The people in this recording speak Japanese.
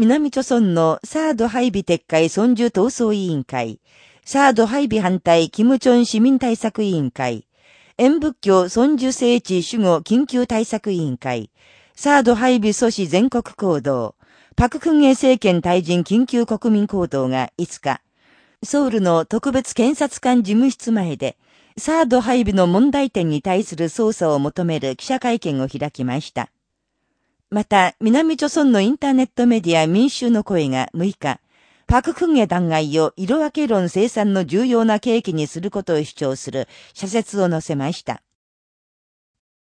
南朝村のサード配備撤回村住闘争委員会、サード配備反対キムチョン市民対策委員会、演仏教村住聖地守護緊急対策委員会、サード配備阻止全国行動、パククンエ政権退陣緊急国民行動が5日、ソウルの特別検察官事務室前で、サード配備の問題点に対する捜査を求める記者会見を開きました。また、南朝村のインターネットメディア民衆の声が6日、パククンゲ弾劾を色分け論生産の重要な契機にすることを主張する社説を載せました。